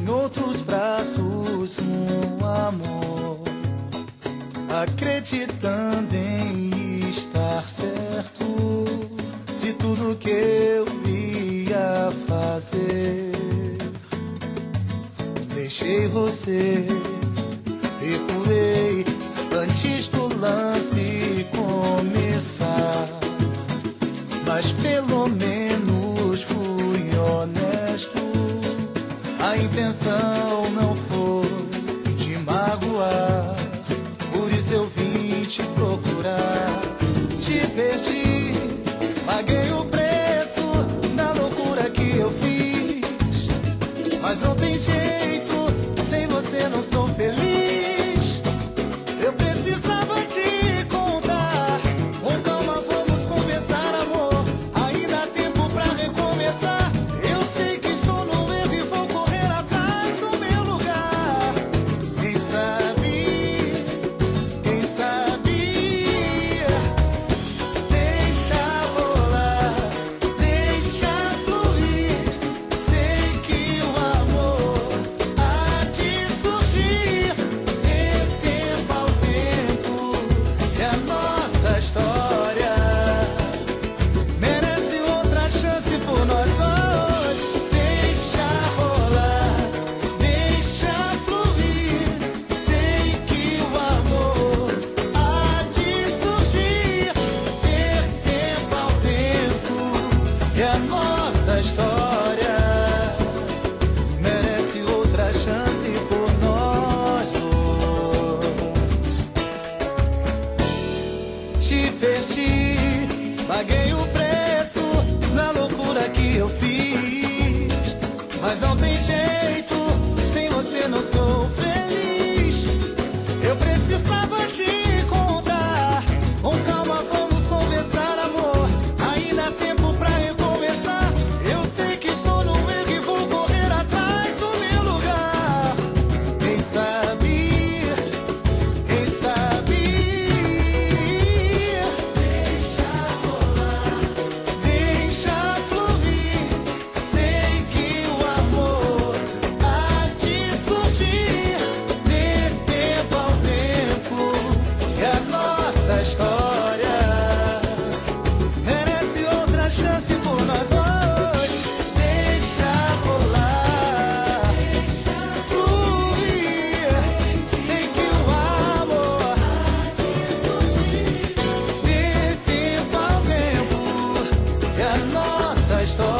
em outros braços um amor, acreditando em estar certo de tudo que eu ia fazer. Deixei você, recuei antes do lance começar, mas pelo intenção. Paguei o preço na loucura que eu fiz. Mas não tem jeito, sem você não sou feliz. estoy.